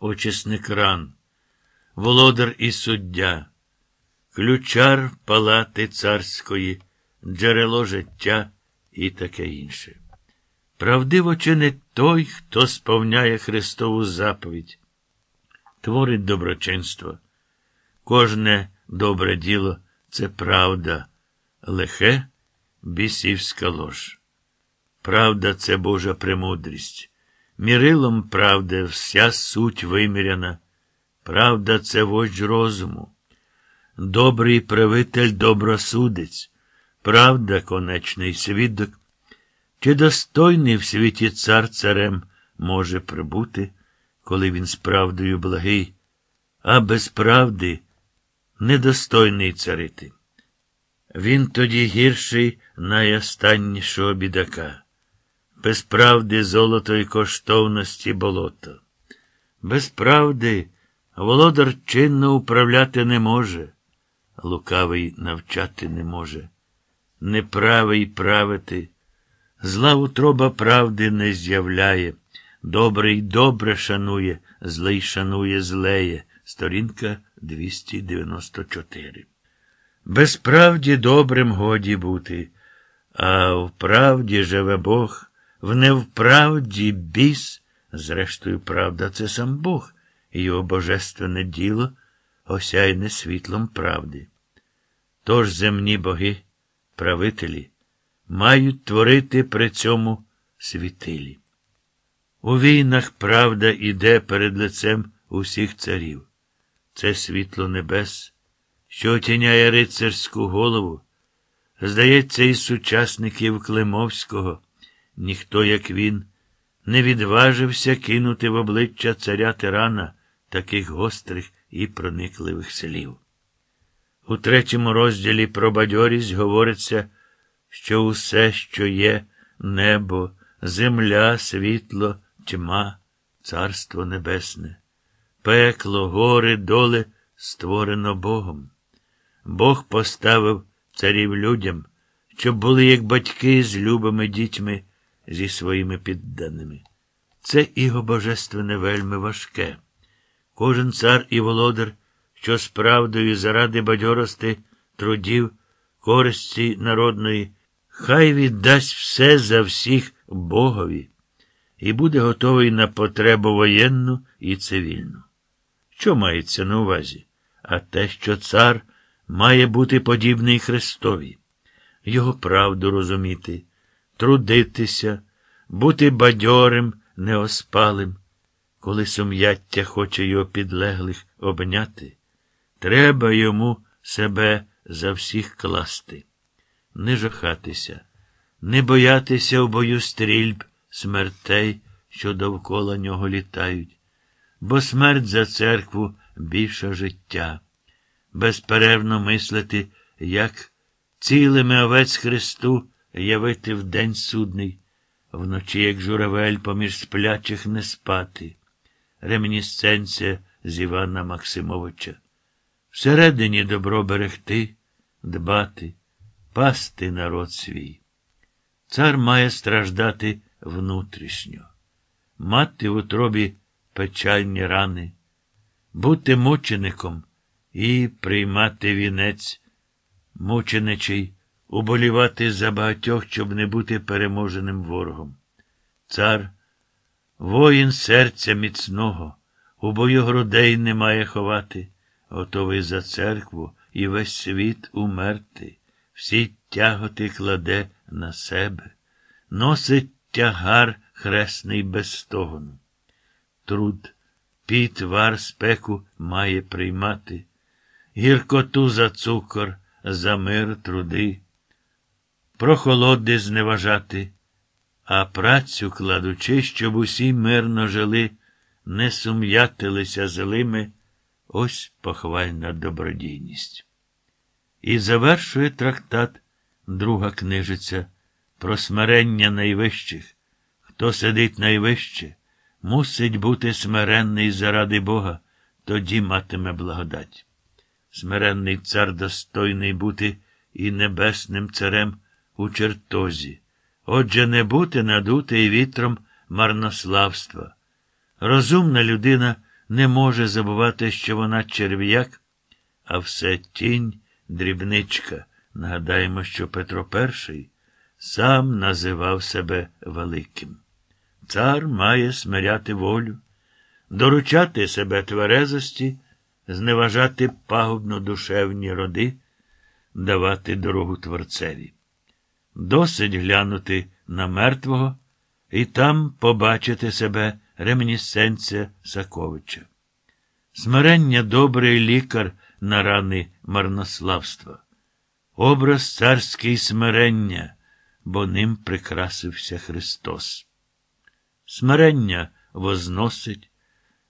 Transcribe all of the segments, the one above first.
очисник ран, володар і суддя, ключар палати царської, джерело життя і таке інше. Правдиво чинить той, хто сповняє Христову заповідь, творить доброчинство. Кожне добре діло це правда, лихе бісівська лож. Правда це Божа премудрість. Мірилом правди вся суть виміряна. Правда це вождь розуму. Добрий правитель добросудець, правда конечний свідок. Чи достойний в світі цар царем може прибути, коли він з правдою благий, а без правди недостойний царити? Він тоді гірший найостаннішого бідака, без правди золото й коштовності болото. Без правди володар чинно управляти не може, лукавий навчати не може, неправий правити. Зла утроба правди не з'являє, добрий добре шанує, злий шанує злеє. Сторінка 294. Безправді добрим годі бути, а в правді живе Бог, в невправді біс, зрештою, правда, це сам Бог, і його божественне діло осяйне світлом правди. Тож земні боги, правителі, мають творити при цьому світилі. У війнах правда іде перед лицем усіх царів. Це світло небес, що отіняє рицарську голову. Здається, із сучасників Климовського ніхто, як він, не відважився кинути в обличчя царя тирана таких гострих і проникливих слів. У третьому розділі про бадьорість говориться що усе, що є небо, земля, світло, тьма, царство небесне, пекло, гори, доле створено Богом. Бог поставив царів людям, щоб були як батьки з любими дітьми зі своїми підданими. Це іго божественне вельми важке. Кожен цар і володар, що з правдою заради бадьорости трудів, користі народної. Хай віддасть все за всіх Богові і буде готовий на потребу воєнну і цивільну. Що мається на увазі? А те, що цар має бути подібний Христові, його правду розуміти, трудитися, бути бадьорим, неоспалим, коли сум'яття хоче його підлеглих обняти, треба йому себе за всіх класти. Не жахатися, не боятися в бою стрільб, смертей, що довкола нього літають, бо смерть за церкву більше життя, безперервно мислити, як цілими овець Христу явити в день судний, вночі, як журавель, поміж сплячих не спати. Ремінісценція з Івана Максимовича. Всередині добро берегти, дбати пасти народ свій. Цар має страждати внутрішньо, мати в утробі печальні рани, бути мучеником і приймати вінець, мученичий, уболівати за багатьох, щоб не бути переможеним ворогом. Цар, воїн серця міцного, у бою грудей не має ховати, готовий за церкву і весь світ умерти. Всі тяготи кладе на себе, носить тягар хресний без стогону. Труд, піт, вар, спеку має приймати, гіркоту за цукор, за мир труди, прохолоди зневажати, а працю кладучи, щоб усі мирно жили, не сум'ятилися злими, ось похвальна добродійність. І завершує трактат друга книжиця про смирення найвищих. Хто сидить найвище, мусить бути смиренний заради Бога, тоді матиме благодать. Смиренний цар достойний бути і небесним царем у чертозі. Отже, не бути надутий вітром марнославства. Розумна людина не може забувати, що вона черв'як, а все тінь, дрібничка. Нагадаємо, що Петро І сам називав себе великим. Цар має смиряти волю, доручати себе тверезості, зневажати пагубно душевні роди, давати дорогу Творцеві. Досить глянути на мертвого і там побачити себе ремінісценція Саковича. Смирення добрий лікар на рани марнославства, образ царський смирення, бо ним прикрасився Христос. Смирення возносить,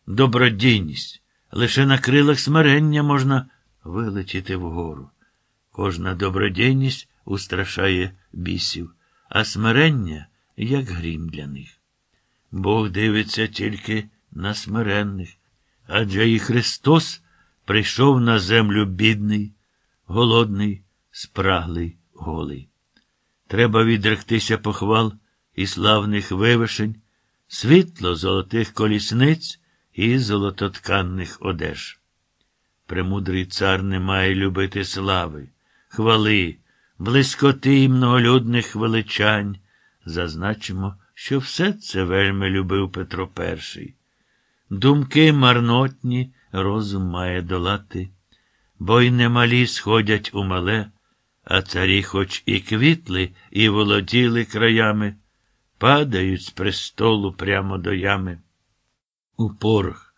добродійність, лише на крилах смирення можна вилетіти вгору. Кожна добродійність устрашає бісів, а смирення як грім для них. Бог дивиться тільки на смиренних, адже і Христос прийшов на землю бідний, голодний, спраглий, голий. Треба відректися похвал і славних вивишень, світло золотих колісниць і золототканних одеж. Премудрий цар не має любити слави, хвали, блискоти і многолюдних величань. Зазначимо, що все це вельми любив Петро І. Думки марнотні розум має долати, бо й немалі сходять у мале, а царі, хоч і квітли, і володіли краями, падають з престолу прямо до ями. У порох,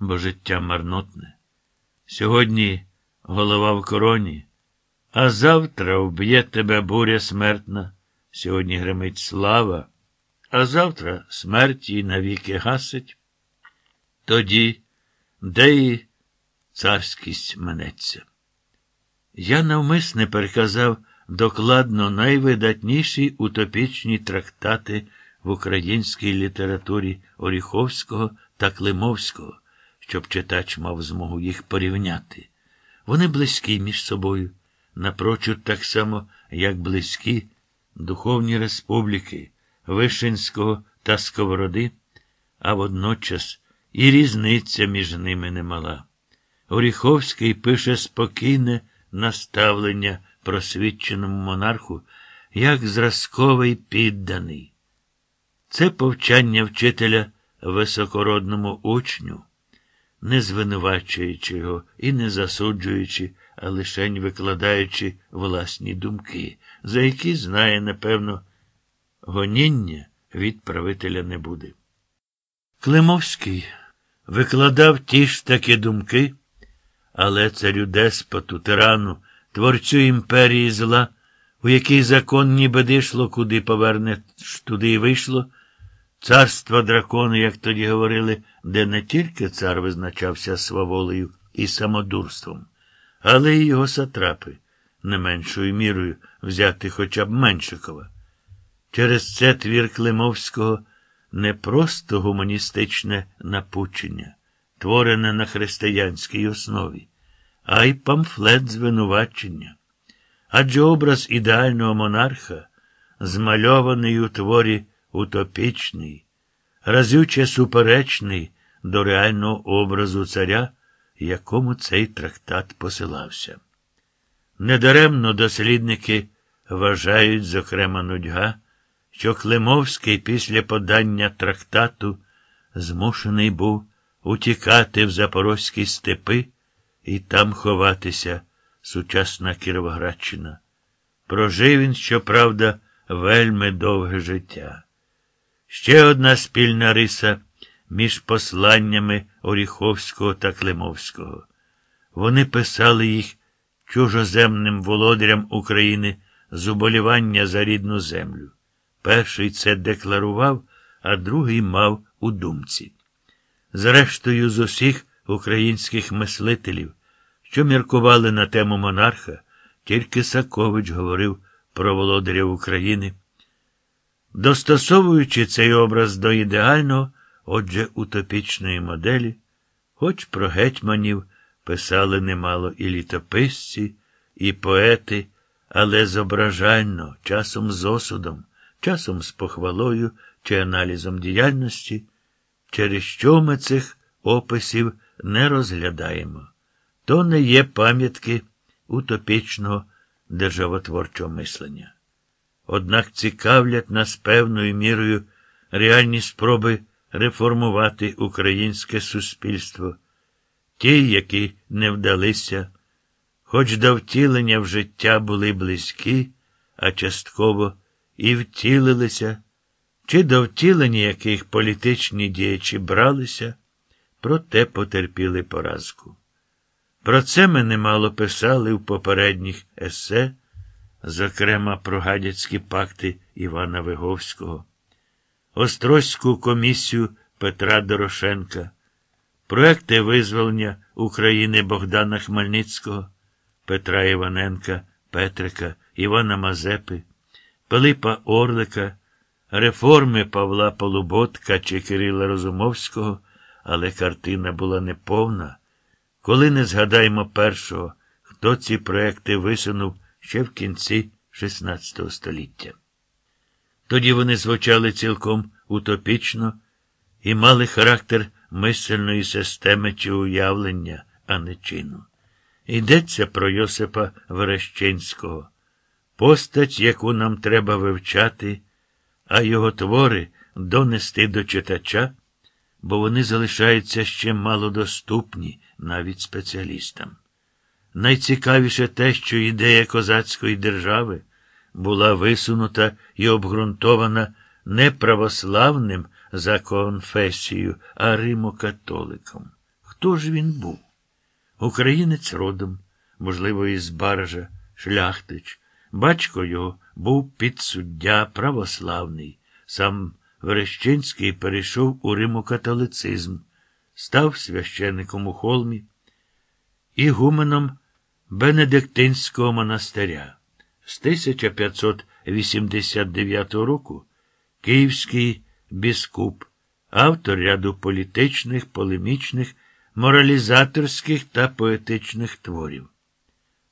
бо життя марнотне. Сьогодні голова в короні, а завтра вб'є тебе буря смертна. Сьогодні гримить слава, а завтра смерть її навіки гасить. Тоді, де і царськість минеться. Я навмисне переказав докладно найвидатніші утопічні трактати в українській літературі Оріховського та Климовського, щоб читач мав змогу їх порівняти. Вони близькі між собою, напрочуд так само, як близькі духовні республіки Вишинського та Сковороди, а водночас і різниця між ними немала. Оріховський пише спокійне наставлення просвідченому монарху, як зразковий підданий. Це повчання вчителя високородному учню, не звинувачуючи його і не засуджуючи, а лишень викладаючи власні думки, за які знає, напевно, гоніння від правителя не буде. Климовський викладав ті ж такі думки, але царю деспоту, тирану, творцю імперії зла, у який закон ніби дишло, куди повернеш, туди й вийшло, царство дракону, як тоді говорили, де не тільки цар визначався сваволею і самодурством, але й його сатрапи, не меншою мірою взяти хоча б Меншикова. Через це твір Климовського не просто гуманістичне напучення, творене на християнській основі, а й памфлет звинувачення. Адже образ ідеального монарха, змальований у творі утопічний, разюче суперечний до реального образу царя, якому цей трактат посилався. Недаремно дослідники вважають, зокрема, нудьга що Климовський після подання трактату змушений був утікати в запорозькі степи і там ховатися, сучасна Кіровоградщина. Прожив він, щоправда, вельми довге життя. Ще одна спільна риса між посланнями Оріховського та Климовського. Вони писали їх чужоземним володарям України з уболівання за рідну землю. Перший це декларував, а другий мав у думці. Зрештою, з усіх українських мислителів, що міркували на тему монарха, тільки Сакович говорив про володаря України. Достосовуючи цей образ до ідеального, отже, утопічної моделі, хоч про гетьманів писали немало і літописці, і поети, але зображально, часом з осудом часом з похвалою чи аналізом діяльності, через що ми цих описів не розглядаємо. То не є пам'ятки утопічного державотворчого мислення. Однак цікавлять нас певною мірою реальні спроби реформувати українське суспільство, ті, які не вдалися, хоч до втілення в життя були близькі, а частково і втілилися, чи до втілення яких політичні діячі бралися, проте потерпіли поразку. Про це ми немало писали в попередніх есе, зокрема про гадяцькі пакти Івана Виговського, Острозьку комісію Петра Дорошенка, проекти визволення України Богдана Хмельницького, Петра Іваненка, Петрика, Івана Мазепи, Пилипа Орлика, реформи Павла Полуботка чи Кирила Розумовського, але картина була неповна. Коли не згадаємо першого, хто ці проекти висунув ще в кінці XVI століття. Тоді вони звучали цілком утопічно і мали характер мисельної системи чи уявлення, а не чину. Йдеться про Йосипа Верещинського, постать, яку нам треба вивчати, а його твори донести до читача, бо вони залишаються ще малодоступні навіть спеціалістам. Найцікавіше те, що ідея козацької держави була висунута і обґрунтована не православним за конфесією, а римокатоликом. Хто ж він був? Українець родом, можливо, із Баржа, шляхтич. Батько його був підсуддя православний. Сам Верещинський перейшов у римокатолицизм, став священником у холмі, ігуменом Бенедиктинського монастиря. З 1589 року Київський біскуп, автор ряду політичних, полемічних, моралізаторських та поетичних творів.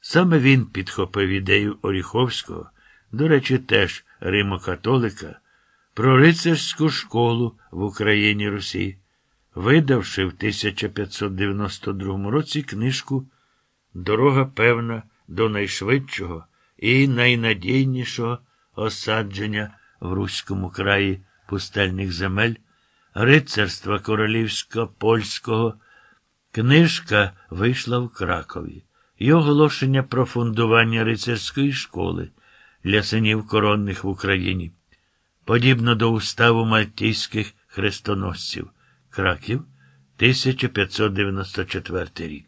Саме він підхопив ідею Оріховського, до речі, теж римокатолика, про рицарську школу в Україні Русі, видавши в 1592 році книжку Дорога певна до найшвидшого і найнадійнішого осадження в Руському краї пустельних земель, рицарства королівсько польського. Книжка вийшла в Кракові і оголошення про фундування рицарської школи для синів коронних в Україні, подібно до уставу мальтійських хрестоносців Краків, 1594 рік.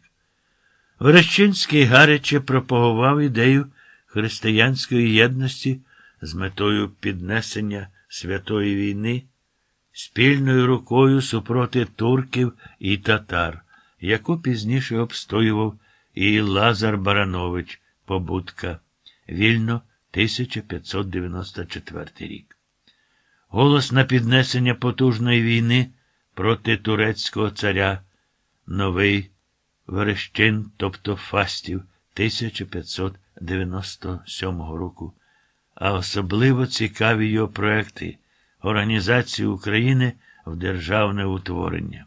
Верещинський гаряче пропагував ідею християнської єдності з метою піднесення святої війни спільною рукою супроти турків і татар, яку пізніше обстоював і Лазар Баранович Побудка, вільно 1594 рік. Голос на піднесення потужної війни проти турецького царя, новий Верещин, тобто Фастів 1597 року, а особливо цікаві його проекти Організації України в державне утворення,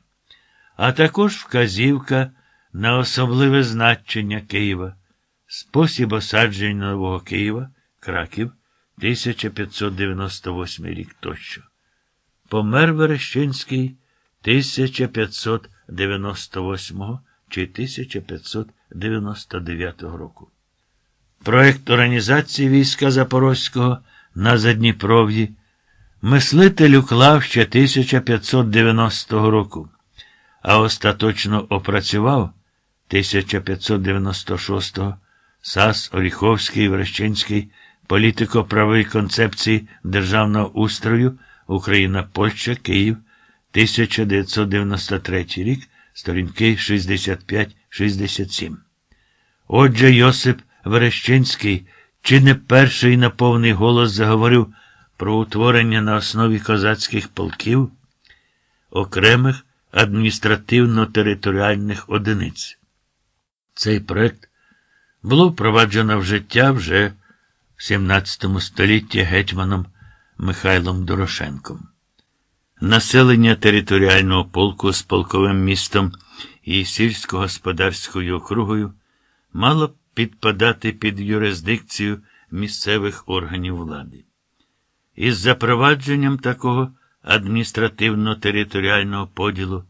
а також вказівка на особливе значення Києва, спосіб осадження Нового Києва, Краків, 1598 рік тощо. Помер Верещинський 1598 чи 1599 року. Проект організації війська Запорозького на Задніпров'ї мислитель уклав ще 1590 року, а остаточно опрацював 1596-го Сас Оріховський Врещенський політико-правовій концепції державного устрою Україна Польща Київ 1993 рік, сторінки 65-67. Отже, Йосип Верещинський чи не перший на повний голос заговорив про утворення на основі козацьких полків окремих адміністративно-територіальних одиниць. Цей проект було впроваджено в життя вже в 17 столітті гетьманом Михайлом Дорошенком. Населення територіального полку з полковим містом і сільськогосподарською округою мало підпадати під юрисдикцію місцевих органів влади. Із запровадженням такого адміністративно-територіального поділу,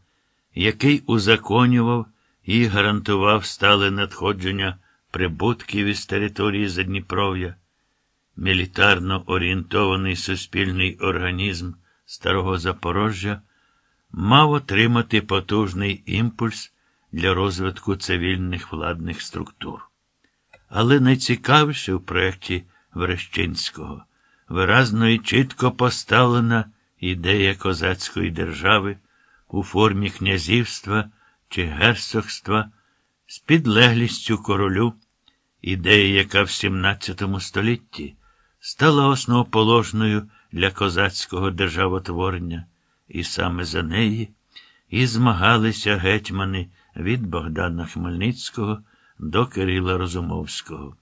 який узаконював і гарантував стале надходження прибутків із території Задніпров'я, мілітарно орієнтований суспільний організм Старого Запорожжя мав отримати потужний імпульс для розвитку цивільних владних структур. Але найцікавіше в проєкті Верещинського. Виразно і чітко поставлена ідея козацької держави у формі князівства чи герцогства з підлеглістю королю, ідея, яка в XVII столітті стала основоположною для козацького державотворення, і саме за неї і змагалися гетьмани від Богдана Хмельницького до Кирила Розумовського.